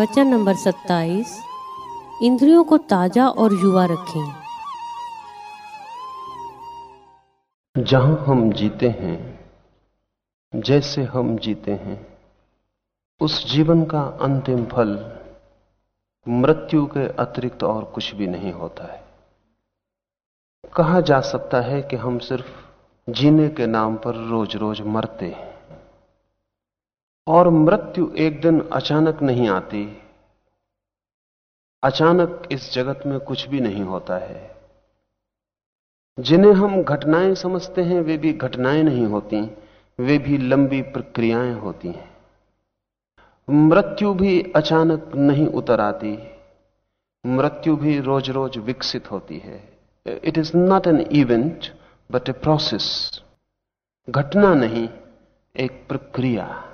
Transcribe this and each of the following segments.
प्रवचन नंबर 27 इंद्रियों को ताज़ा और युवा रखें। जहाँ हम जीते हैं, जैसे हम जीते हैं, उस जीवन का अंतिम फल मृत्यु के अतिरिक्त और कुछ भी नहीं होता है। कहा जा सकता है कि हम सिर्फ़ जीने के नाम पर रोज रोज मरते हैं। और मृत्यु एक दिन अचानक नहीं आती। अचानक इस जगत में कुछ भी नहीं होता है। जिन्हें हम घटनाएँ समझते हैं, वे भी घटनाएँ नहीं होती, वे भी लंबी प्रक्रियाएँ होती हैं। मृत्यु भी अचानक नहीं उतर आती। मृत्यु भी रोज रोज विकसित होती है। It is not an event but a process घटना नहीं, एक प्रक्रिया।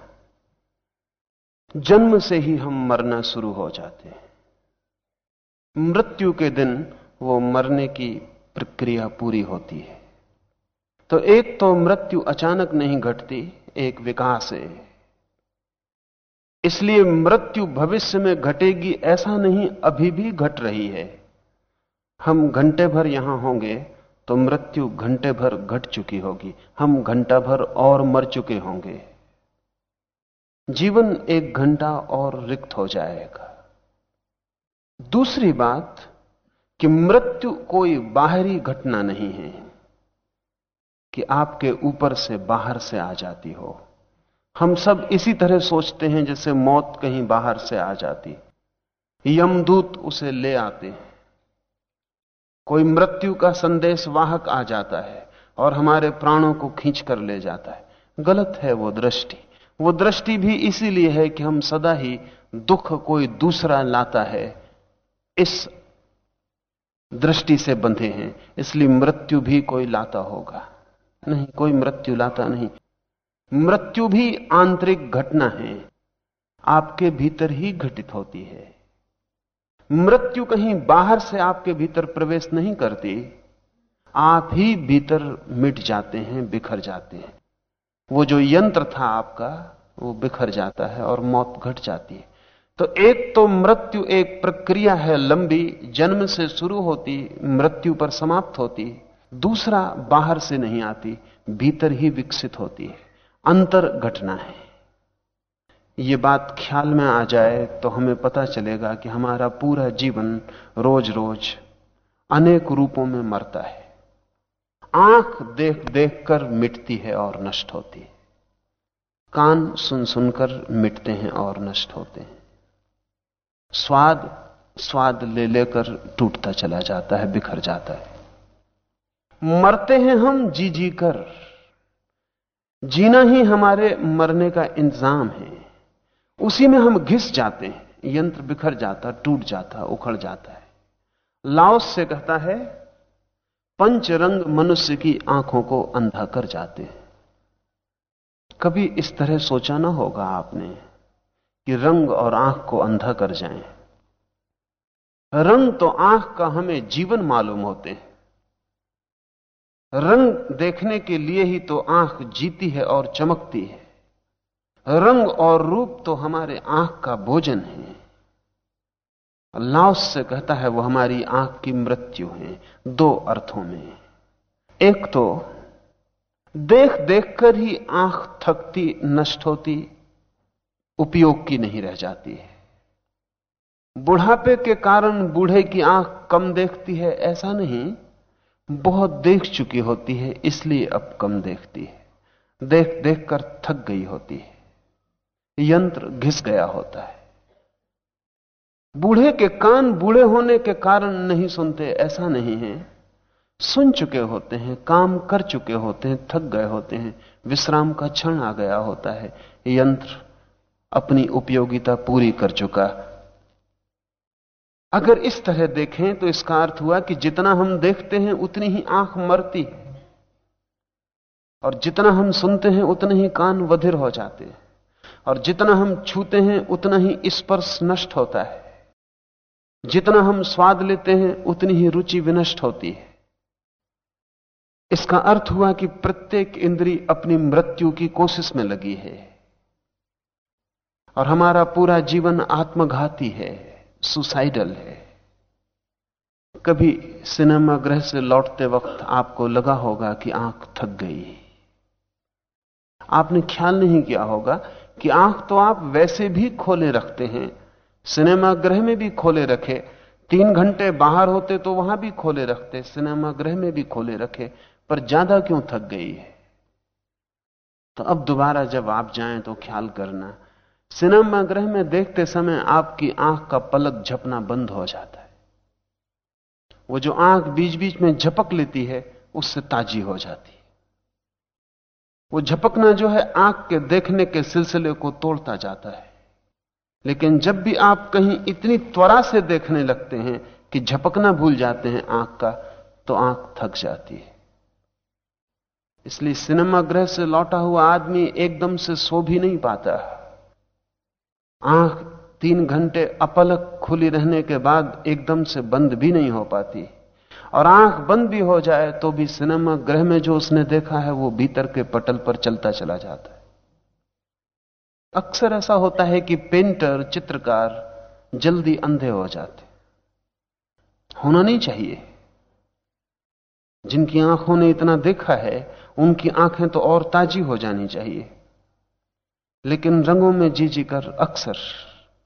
जन्म से ही हम मरना शुरू हो जाते हैं। मृत्यु के दिन वो मरने की प्रक्रिया पूरी होती है। तो एक तो मृत्यु अचानक नहीं घटती, एक विकास है। इसलिए मृत्यु भविष्य में घटेगी ऐसा नहीं, अभी भी घट रही है। हम घंटे भर यहाँ होंगे तो मृत्यु घंटे भर घट चुकी होगी। हम घंटा भर और मर चुके होंगे। जीवन एक घंटा और रिक्त हो जाएगा। दूसरी बात कि मृत्यु कोई बाहरी घटना नहीं है कि आपके ऊपर से बाहर से आ जाती हो। हम सब इसी तरह सोचते हैं जैसे मौत कहीं बाहर से आ जाती। यमदूत उसे ले आते हैं। कोई मृत्यु का संदेश वाहक आ जाता है और हमारे प्राणों को खींच कर ले जाता है। गलत है वो दृष्टि। वो दृष्टि भी इसीलिए है कि हम सदा ही दुख कोई दूसरा लाता है। इस दृष्टि से बंधे हैं, इसलिए मृत्यु भी कोई लाता होगा। नहीं, कोई मृत्यु लाता नहीं। मृत्यु भी आंतरिक घटना है, आपके भीतर ही घटित होती है। मृत्यु कहीं बाहर से आपके भीतर प्रवेश नहीं करती, आप ही भीतर मिट जाते हैं, बिखर जाते हैं। वो जो यंत्र था आपका, वो बिखर जाता है और मौत घट जाती है। तो एक तो मृत्यु एक प्रक्रिया है लंबी, जन्म से शुरू होती, मृत्यु पर समाप्त होती, दूसरा बाहर से नहीं आती, भीतर ही विकसित होती है, अंतर घटना है। ये बात ख्याल में आ जाए तो हमें पता चलेगा कि हमारा पूरा जीवन रोज रोज अनेक रूपों में मरता है। आँख देख देख कर मिटती है और नष्ट होती है। कान सुन सुनकर मिटते हैं और नष्ट होते हैं। स्वाद स्वाद ले लेकर टूटता चला जाता है, बिखर जाता है। मरते हैं हम जी जी कर। जीना ही हमारे मरने का इंतज़ाम है। उसी में हम घिस जाते हैं। यंत्र बिखर जाता, टूट जाता, उखड़ जाता है। लाओस से कहता है पंच रंग मनुष्य की आँखों को अंधा कर जाते हैं। कभी इस तरह सोचा ना होगा आपने कि रंग और आँख को अंधा कर जाएँ। रंग तो आँख का हमें जीवन मालूम होते हैं। रंग देखने के लिए ही तो आँख जीती है और चमकती है। रंग और रूप तो हमारे आँख का भोजन है। लाओस से कहता है, वो हमारी आँख की मृत्यु है, दो अर्थों में। एक तो देख देखकर ही आँख थकती, नष्ट होती, उपयोग की नहीं रह जाती है। बुढ़ापे के कारण बूढ़े की आँख कम देखती है, ऐसा नहीं। बहुत देख चुकी होती है, इसलिए अब कम देखती है। देख देख कर थक गई होती है। यंत्र घिस गया होता है। बूढ़े के कान बूढ़े होने के कारण नहीं सुनते, ऐसा नहीं है। सुन चुके होते हैं, काम कर चुके होते हैं, थक गए होते हैं, विश्राम का क्षण आ गया होता है। यंत्र अपनी उपयोगिता पूरी कर चुका। अगर इस तरह देखें तो इसका अर्थ हुआ कि जितना हम देखते हैं, उतनी ही आँख मरती है। और जितना हम सुनते हैं, उतने ही कान वधिर हो जाते हैं। और जितना हम छूते हैं, उतना ही स्पर्श नष्ट होता है। जितना हम स्वाद लेते हैं, उतनी ही रुचि विनष्ट होती है। इसका अर्थ हुआ कि प्रत्येक इंद्री अपनी मृत्यु की कोशिश में लगी है। और हमारा पूरा जीवन आत्मघाती है, सुसाइडल है। कभी सिनेमा गृह से लौटते वक्त आपको लगा होगा कि आँख थक गई। आपने ख्याल नहीं किया होगा कि आँख तो आप वैसे भी खोले रखते हैं सिनेमा गृह में भी खोले रखे। तीन घंटे बाहर होते तो वहाँ भी खोले रखते सिनेमा गृह में भी खोले रखे। पर ज़्यादा क्यों थक गई है? तो अब दोबारा जब आप जाएँ तो ख्याल करना सिनेमा गृह में देखते समय आपकी आँख का पलक झपना बंद हो जाता है। वो जो आँख बीच बीच में झपक लेती है, उससे ताजी हो जाती है। वो झपकना जो है, आँख के देखने के सिलसिले को तोड़ता जाता है। लेकिन जब भी आप कहीं इतनी त्वरा से देखने लगते हैं कि झपकना भूल जाते हैं आँख का तो आँख थक जाती है। इसलिए सिनेमा गृह से लौटा हुआ आदमी एकदम से सो भी नहीं पाता। आँख तीन घंटे अपलक खुली रहने के बाद एकदम से बंद भी नहीं हो पाती। और आँख बंद भी हो जाए तो भी सिनेमा गृह में जो उसने देखा है, वो भीतर के पटल पर चलता चला जाता है। अक्सर ऐसा होता है कि पेंटर, चित्रकार जल्दी अंधे हो जाते होना नहीं चाहिए। जिनकी आँखों ने इतना देखा है, उनकी आँखें तो और ताजी हो जानी चाहिए। लेकिन रंगों में जी जी कर अक्सर,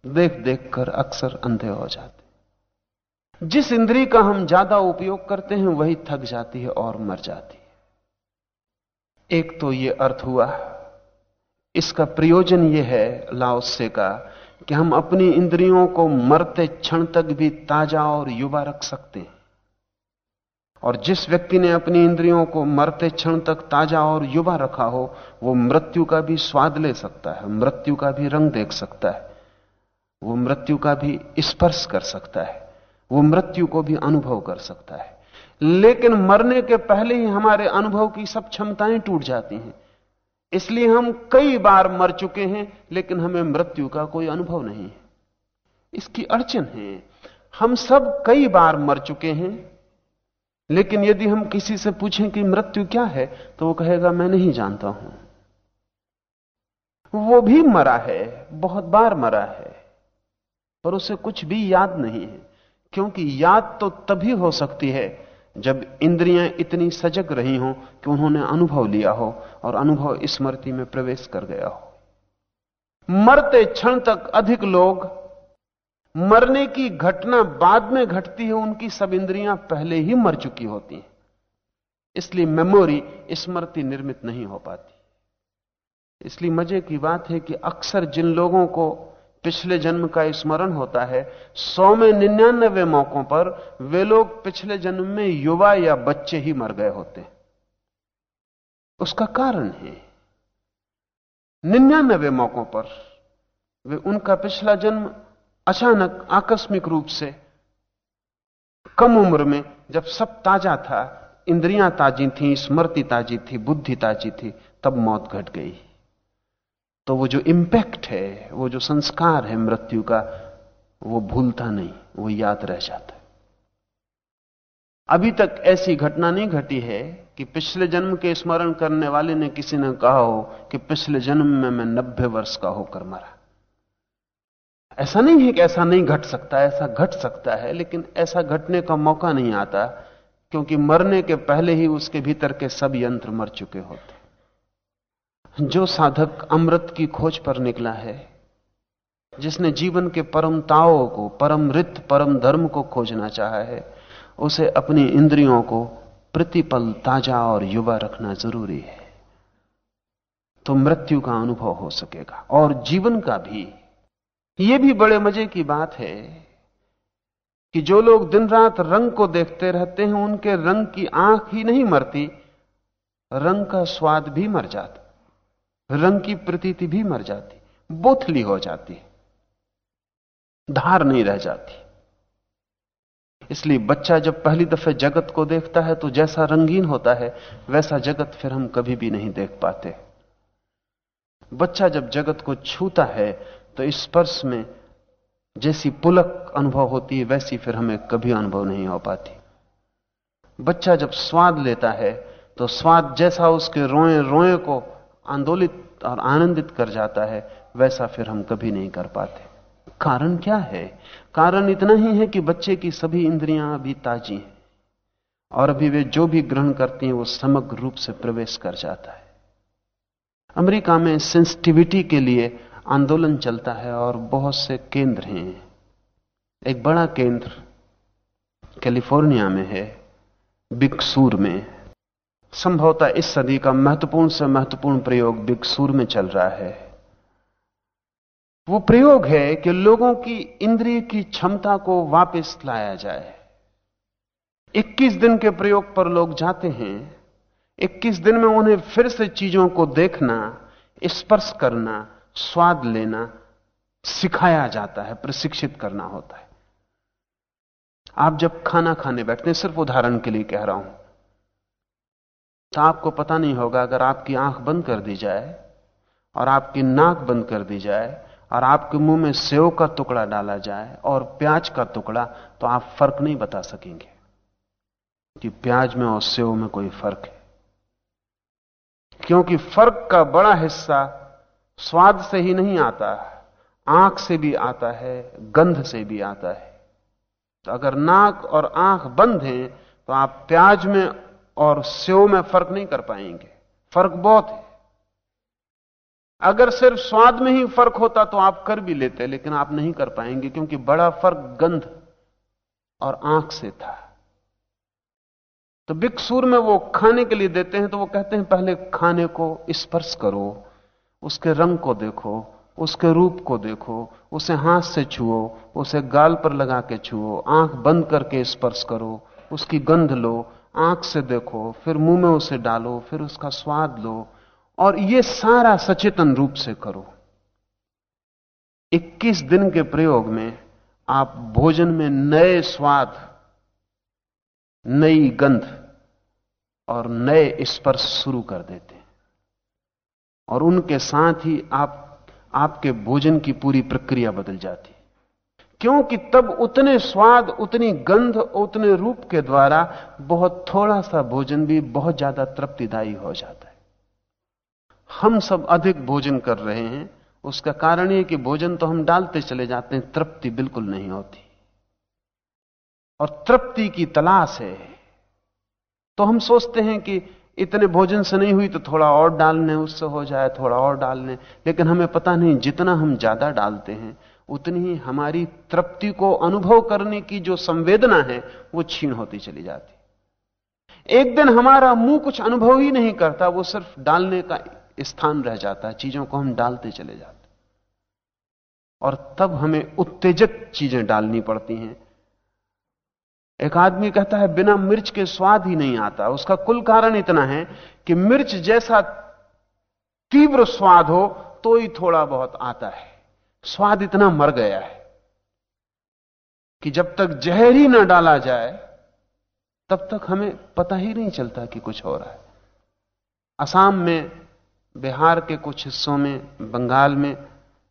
देख देख कर अक्सर अंधे हो जाते जिस इंद्री का हम ज़्यादा उपयोग करते हैं, वही थक जाती है और मर जाती है। एक तो यह अर्थ हुआ इसका प्रयोजन यह है लाओसे का, कि हम अपनी इंद्रियों को मरते क्षण तक भी ताज़ा और युवा रख सकते हैं। और जिस व्यक्ति ने अपनी इंद्रियों को मरते क्षण तक ताज़ा और युवा रखा हो, वो मृत्यु का भी स्वाद ले सकता है, मृत्यु का भी रंग देख सकता है, वो मृत्यु का भी स्पर्श कर सकता है, वो मृत्यु को भी अनुभव कर सकता है। लेकिन मरने के पहले ही हमारे अनुभव की सब क्षमताएँ टूट जाती हैं। इसलिए हम कई बार मर चुके हैं, लेकिन हमें मृत्यु का कोई अनुभव नहीं है। इसकी अड़चन है, हम सब कई बार मर चुके हैं, लेकिन यदि हम किसी से पूछें कि मृत्यु क्या है तो वो कहेगा, मैं नहीं जानता हूँ। वो भी मरा है, बहुत बार मरा है, पर उसे कुछ भी याद नहीं है, क्योंकि याद तो तभी हो सकती है जब इंद्रियाँ इतनी सजग रही हों कि उन्होंने अनुभव लिया हो और अनुभव स्मृति में प्रवेश कर गया हो। मरते क्षण तक अधिक लोग मरने की घटना बाद में घटती है, उनकी सब इंद्रियाँ पहले ही मर चुकी होती हैं। इसलिए मेमोरी स्मृति निर्मित नहीं हो पाती। इसलिए मज़े की बात है कि अक्सर जिन लोगों को पिछले जन्म का स्मरण होता है। सौ में निन्यानबे मौकों पर वे लोग पिछले जन्म में युवा या बच्चे ही मर गए होते। उसका कारण है। निन्यानबे मौकों पर वे उनका पिछला जन्म अचानक आकस्मिक रूप से कम उम्र में, जब सब ताज़ा था, इंद्रियाँ ताजी थी, स्मृति ताजी थी, बुद्धि ताजी थी, तब मौत घट गई। तो वो जो इंपैक्ट है, वो जो संस्कार है मृत्यु का, वो भूलता नहीं, वो याद रह जाता है। अभी तक ऐसी घटना नहीं घटी है कि पिछले जन्म के स्मरण करने वाले ने किसी ने कहा हो कि पिछले जन्म में मैं नब्बे वर्ष का होकर मरा। ऐसा नहीं है कि ऐसा नहीं घट सकता, ऐसा घट सकता है, लेकिन ऐसा घटने का मौका नहीं आता, क्योंकि मरने के पहले ही उसके भीतर के सब यंत्र मर चुके होते जो साधक अमृत की खोज पर निकला है, जिसने जीवन के परम ताओ को, परम रित परम धर्म को खोजना चाहा है, उसे अपनी इंद्रियों को प्रतिपल, ताज़ा और युवा रखना ज़रूरी है। तो मृत्यु का अनुभव हो सकेगा, और जीवन का भी। यह भी बड़े मज़े की बात है कि जो लोग दिन रात रंग को देखते रहते हैं, उनके रंग की आँख ही नहीं मरती, रंग का स्वाद भी मर जाता। रंग की प्रतीति भी मर जाती, बोथली हो जाती, धार नहीं रह जाती। इसलिए बच्चा जब पहली दफे जगत को देखता है तो जैसा रंगीन होता है, वैसा जगत फिर हम कभी भी नहीं देख पाते। बच्चा जब जगत को छूता है तो स्पर्श में जैसी पुलक अनुभव होती है, वैसी फिर हमें कभी अनुभव नहीं हो पाती। बच्चा जब स्वाद लेता है तो स्वाद जैसा उसके रोए रोए को आंदोलित और आनंदित कर जाता है, वैसा फिर हम कभी नहीं कर पाते। कारण क्या है? कारण इतना ही है कि बच्चे की सभी इंद्रियाँ अभी ताजी हैं, और अभी वे जो भी ग्रहण करती हैं, वो समग्र रूप से प्रवेश कर जाता है। अमेरिका में सेंसिटिविटी के लिए आंदोलन चलता है, और बहुत से केंद्र हैं। एक बड़ा केंद्र कैलिफ़ोर्निया में है, बिकसूर में संभवतः इस सदी का महत्वपूर्ण से महत्वपूर्ण प्रयोग बिकसूर में चल रहा है। वो प्रयोग है कि लोगों की इंद्रिय की क्षमता को वापस लाया जाए। 21 दिन के प्रयोग पर लोग जाते हैं। 21 दिन में उन्हें फिर से चीज़ों को देखना, स्पर्श करना, स्वाद लेना, सिखाया जाता है, प्रशिक्षित करना होता है। आप जब खाना खाने बैठते हैं, सिर्फ़ उदाहरण के लिए कह रहा हूँ तो आपको पता नहीं होगा अगर आपकी आँख बंद कर दी जाए और आपकी नाक बंद कर दी जाए और आपके मुँह में सेव का टुकड़ा डाला जाए और प्याज का टुकड़ा तो आप फ़र्क नहीं बता सकेंगे कि प्याज में और सेव में कोई फ़र्क है। क्योंकि फ़र्क का बड़ा हिस्सा स्वाद से ही नहीं आता, आँख से भी आता है, गंध से भी आता है। तो अगर नाक और आँख बंद हैं तो आप प्याज में और सेव में फ़र्क नहीं कर पाएँगे। फ़र्क बहुत है। अगर सिर्फ़ स्वाद में ही फ़र्क होता तो आप कर भी लेते, लेकिन आप नहीं कर पाएँगे, क्योंकि बड़ा फ़र्क गंध और आँख से था। तो बिकसूर में वो खाने के लिए देते हैं तो वो कहते हैं, पहले खाने को स्पर्श करो, उसके रंग को देखो, उसके रूप को देखो, उसे हाथ से छुओ, उसे गाल पर लगा के छुओ, आँख बंद करके स्पर्श करो, उसकी गंध लो आँख से देखो, फिर मुँह में उसे डालो, फिर उसका स्वाद लो, और ये सारा सचेतन रूप से करो। 21 दिन के प्रयोग में आप भोजन में नए स्वाद, नई गंध और नए स्पर्श शुरू कर देते हैं। और उनके साथ ही आप, आपके भोजन की पूरी प्रक्रिया बदल जाती क्योंकि तब उतने स्वाद, उतनी गंध उतने रूप के द्वारा बहुत थोड़ा सा भोजन भी बहुत ज़्यादा तृप्तिदायी हो जाता है। हम सब अधिक भोजन कर रहे हैं, उसका कारण यह कि भोजन तो हम डालते चले जाते हैं, तृप्ति बिल्कुल नहीं होती। और तृप्ति की तलाश है। तो हम सोचते हैं कि इतने भोजन से नहीं हुई तो थोड़ा और डालने, उससे हो जाए, थोड़ा और डालने, लेकिन हमें पता नहीं जितना हम ज़्यादा डालते हैं उतनी ही हमारी तृप्ति को अनुभव करने की जो संवेदना है, वो छीण होती चली जाती। एक दिन हमारा मुँह कुछ अनुभव ही नहीं करता, वो सिर्फ़ डालने का स्थान रह जाता है चीज़ों को हम डालते चले जाते। और तब हमें उत्तेजक चीज़ें डालनी पड़ती हैं। एक आदमी कहता है, बिना मिर्च के स्वाद ही नहीं आता। उसका कुल कारण इतना है कि मिर्च जैसा तीव्र स्वाद हो तो ही थोड़ा बहुत आता है। स्वाद इतना मर गया है कि जब तक जहर ही ना डाला जाए, तब तक हमें पता ही नहीं चलता कि कुछ हो रहा है। असम में, बिहार के कुछ हिस्सों में, बंगाल में,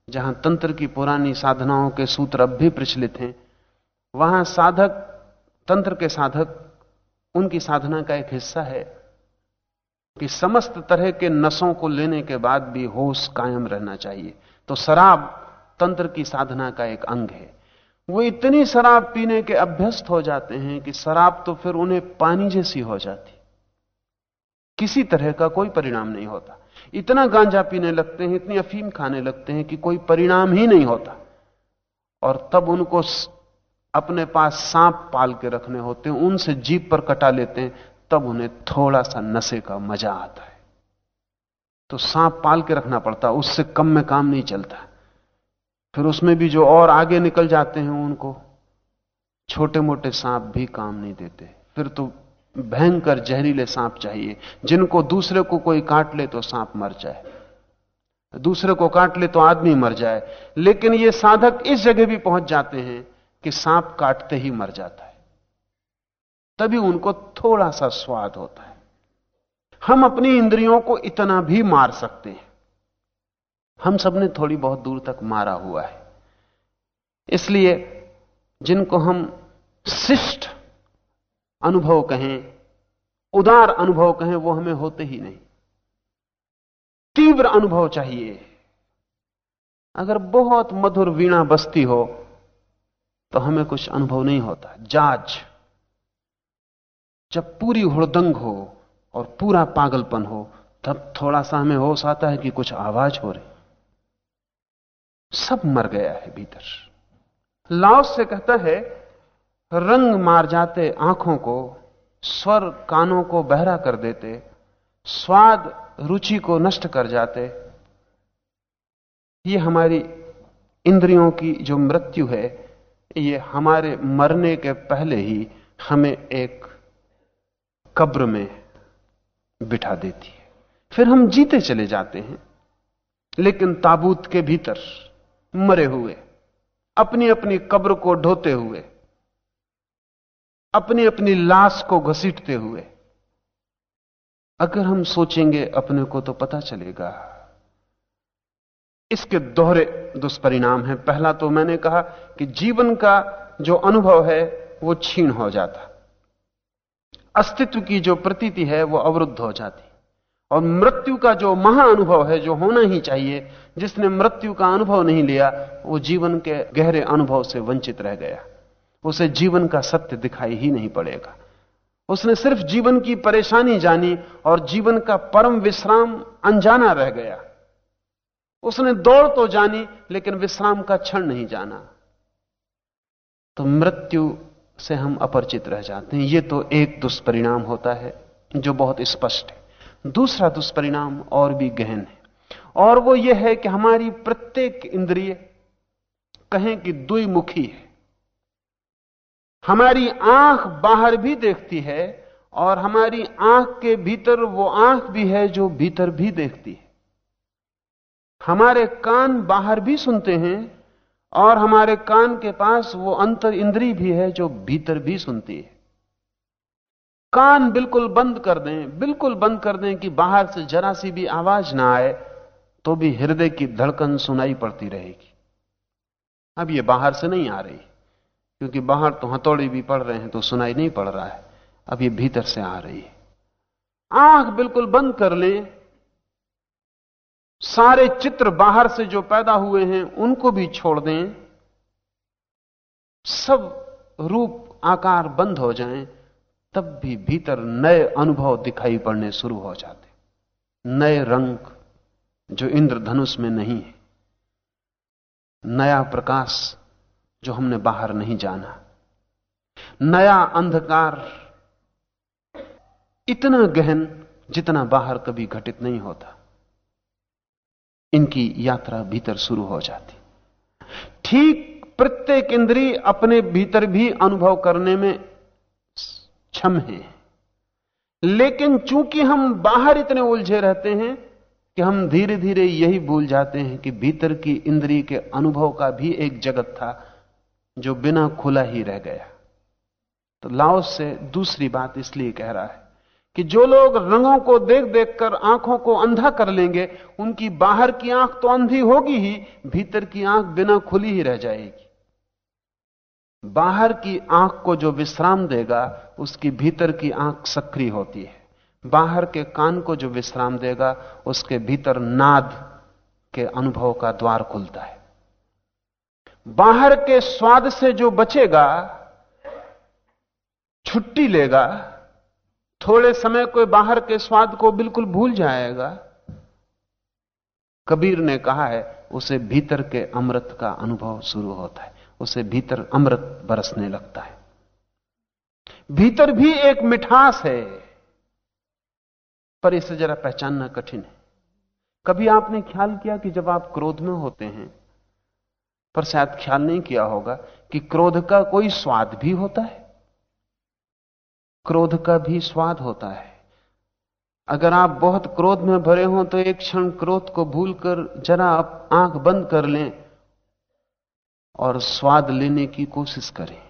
जहाँ तंत्र की पुरानी साधनाओं के सूत्र अब भी प्रचलित हैं, वहाँ साधक, तंत्र के साधक, उनकी साधना का एक हिस्सा है कि समस्त तरह के नसों को लेने के बाद भी होश कायम रहना चाहिए। तो शराब तंत्र की साधना का एक अंग है। वो इतनी शराब पीने के अभ्यस्त हो जाते हैं कि शराब तो फिर उन्हें पानी जैसी हो जाती। किसी तरह का कोई परिणाम नहीं होता। इतना गांजा पीने लगते हैं, इतनी अफीम खाने लगते हैं कि कोई परिणाम ही नहीं होता। और तब उनको अपने पास सांप पाल के रखने होते हैं, उनसे जीप पर कटा लेते हैं, तब उन्हें थोड़ा सा नशे का मज़ा आता है। तो सांप पाल के रखना पड़ता, उससे कम में काम नहीं चलता। फिर उसमें भी जो और आगे निकल जाते हैं उनको छोटे मोटे सांप भी काम नहीं देते। फिर तो भयंकर जहरीले सांप चाहिए। जिनको दूसरे को कोई काट ले तो सांप मर जाए। दूसरे को काट ले तो आदमी मर जाए। लेकिन ये साधक इस जगह भी पहुँच जाते हैं कि सांप काटते ही मर जाता है। तभी उनको थोड़ा सा स्वाद होता है। हम अपनी इंद्रियों को इतना भी मार सकते हैं। हम सबने थोड़ी बहुत दूर तक मारा हुआ है। इसलिए जिनको हम शिष्ट अनुभव कहें, उदार अनुभव कहें, वो हमें होते ही नहीं। तीव्र अनुभव चाहिए। अगर बहुत मधुर वीणा बसती हो तो हमें कुछ अनुभव नहीं होता। जाज, जब पूरी हुड़दंग हो और पूरा पागलपन हो, तब थोड़ा सा हमें होश आता है कि कुछ आवाज़ हो रही। सब मर गया है भीतर। लाओस से कहता है, रंग मार जाते आँखों को, स्वर कानों को बहरा कर देते, स्वाद रुचि को नष्ट कर जाते। ये हमारी इंद्रियों की जो मृत्यु है, ये हमारे मरने के पहले ही हमें एक कब्र में बिठा देती है। फिर हम जीते चले जाते हैं, लेकिन ताबूत के भीतर मरे हुए अपनी अपनी कब्र को ढोते हुए अपनी अपनी लाश को घसीटते हुए। अगर हम सोचेंगे, अपने को तो पता चलेगा। इसके दोहरे दुष्परिणाम हैं। पहला तो मैंने कहा कि जीवन का जो अनुभव है, वो छीण हो जाता। अस्तित्व की जो प्रतीति है, वो अवरुद्ध हो जाती। और मृत्यु का जो महा अनुभव है, जो होना ही चाहिए, जिसने मृत्यु का अनुभव नहीं लिया, वो जीवन के गहरे अनुभव से वंचित रह गया। उसे जीवन का सत्य दिखाई ही नहीं पड़ेगा। उसने सिर्फ़ जीवन की परेशानी जानी और जीवन का परम विश्राम अनजाना रह गया। उसने दौड़ तो जानी, लेकिन विश्राम का क्षण नहीं जाना। तो मृत्यु से हम अपरिचित रह जाते हैं। यह तो एक दुष्परिणाम होता है, जो बहुत स्पष्ट है। दूसरा दुष्परिणाम और भी गहन है। और वो यह है कि हमारी प्रत्येक इंद्रिय कहें कि दुईमुखी है। हमारी आँख बाहर भी देखती है और हमारी आँख के भीतर वो आँख भी है जो भीतर भी देखती है। हमारे कान बाहर भी सुनते हैं और हमारे कान के पास वो अंतर इंद्री भी है जो भीतर भी सुनती है। कान बिल्कुल बंद कर दें, बिल्कुल बंद कर दें कि बाहर से जरा सी भी आवाज़ ना आए तो भी हृदय की धड़कन सुनाई पड़ती रहेगी। अब ये बाहर से नहीं आ रही, क्योंकि बाहर तो हथौड़ी भी पड़ रहे हैं तो सुनाई नहीं पड़ रहा है। अब ये भीतर से आ रही है। आँख बिल्कुल बंद कर लें। सारे चित्र बाहर से जो पैदा हुए हैं, उनको भी छोड़ दें। सब रूप आकार बंद हो जाएँ। तब भी भीतर नए अनुभव दिखाई पड़ने शुरू हो जाते। नए रंग जो इंद्रधनुष में नहीं है। नया प्रकाश जो हमने बाहर नहीं जाना। नया अंधकार इतना गहन जितना बाहर कभी घटित नहीं होता। इनकी यात्रा भीतर शुरू हो जाती। ठीक प्रत्येक इंद्री अपने भीतर भी अनुभव करने में क्षम है। लेकिन चूँकि हम बाहर इतने उलझे रहते हैं कि हम धीरे धीरे यही भूल जाते हैं कि भीतर की इंद्री के अनुभव का भी एक जगत था जो बिना खुला ही रह गया। तो लाओस से दूसरी बात इसलिए कह रहा है कि जो लोग रंगों को देख देख कर आँखों को अंधा कर लेंगे, उनकी बाहर की आँख तो अंधी होगी ही, भीतर की आँख बिना खुली ही रह जाएगी। बाहर की आँख को जो विश्राम देगा, उसकी भीतर की आँख सक्रिय होती है। बाहर के कान को जो विश्राम देगा, उसके भीतर नाद के अनुभव का द्वार खुलता है। बाहर के स्वाद से जो बचेगा, छुट्टी लेगा, थोड़े समय कोई बाहर के स्वाद को बिल्कुल भूल जाएगा। कबीर ने कहा है, उसे भीतर के अमृत का अनुभव शुरू होता है। उसे भीतर अमृत बरसने लगता है। भीतर भी एक मिठास है, पर इसे जरा पहचानना कठिन है। कभी आपने ख्याल किया कि जब आप क्रोध में होते हैं, पर शायद ख्याल नहीं किया होगा कि क्रोध का कोई स्वाद भी होता है? क्रोध का भी स्वाद होता है। अगर आप बहुत क्रोध में भरे हो तो एक क्षण क्रोध को भूलकर जरा आप आँख बंद कर लें। और स्वाद लेने की कोशिश करें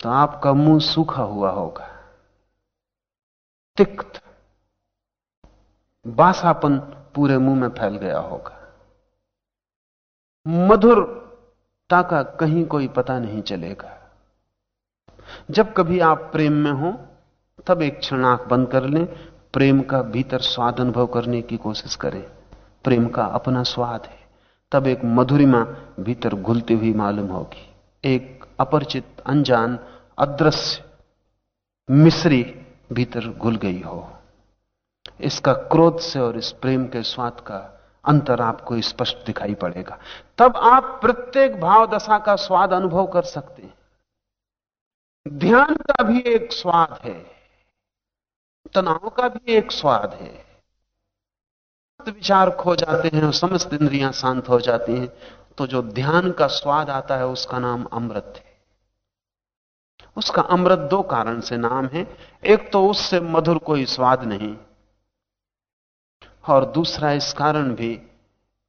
तो आपका मुँह सूखा हुआ होगा। तिक्त, बासापन पूरे मुँह में फैल गया होगा। मधुरता का कहीं कोई पता नहीं चलेगा। जब कभी आप प्रेम में हो, तब एक क्षण आँख बंद कर लें, प्रेम का भीतर स्वाद अनुभव करने की कोशिश करें। प्रेम का अपना स्वाद है। तब एक मधुरिमा भीतर घुलती हुई मालूम होगी। एक अपरिचित अनजान, अदृश्य मिश्री भीतर घुल गई हो। इसका क्रोध से और इस प्रेम के स्वाद का अंतर आपको स्पष्ट दिखाई पड़ेगा। तब आप प्रत्येक भाव दशा का स्वाद अनुभव कर सकते हैं। ध्यान का भी एक स्वाद है। तनाव का भी एक स्वाद है। विचार खो जाते हैं, और समस्त इंद्रियाँ शांत हो जाती हैं तो जो ध्यान का स्वाद आता है, उसका नाम अमृत है। उसका अमृत दो कारण से नाम है। एक तो उससे मधुर कोई स्वाद नहीं, और दूसरा इस कारण भी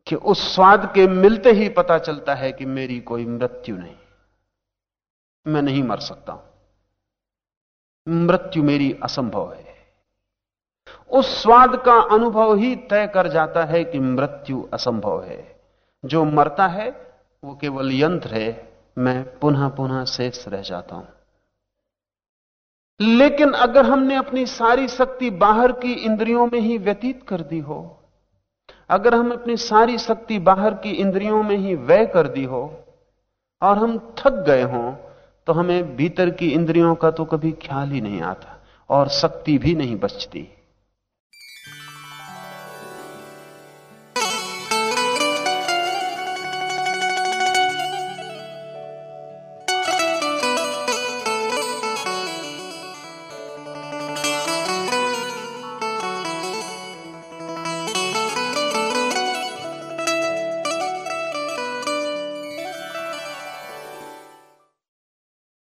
कि उस स्वाद के मिलते ही पता चलता है कि मेरी कोई मृत्यु नहीं। मैं नहीं मर सकता मृत्यु मेरी असंभव है। उस स्वाद का अनुभव ही तय कर जाता है कि मृत्यु असंभव है। जो मरता है, वो केवल यंत्र है। मैं पुनः पुनः शेष रह जाता हूँ। लेकिन अगर हमने अपनी सारी शक्ति बाहर की इंद्रियों में ही व्यतीत कर दी हो, अगर हम अपनी सारी शक्ति बाहर की इंद्रियों में ही व्यय कर दी हो, और हम थक गए हों तो हमें भीतर की इंद्रियों का तो कभी ख्याल ही नहीं आता, और शक्ति भी नहीं बचती।